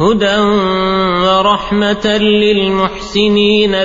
هدى ورحمة للمحسنين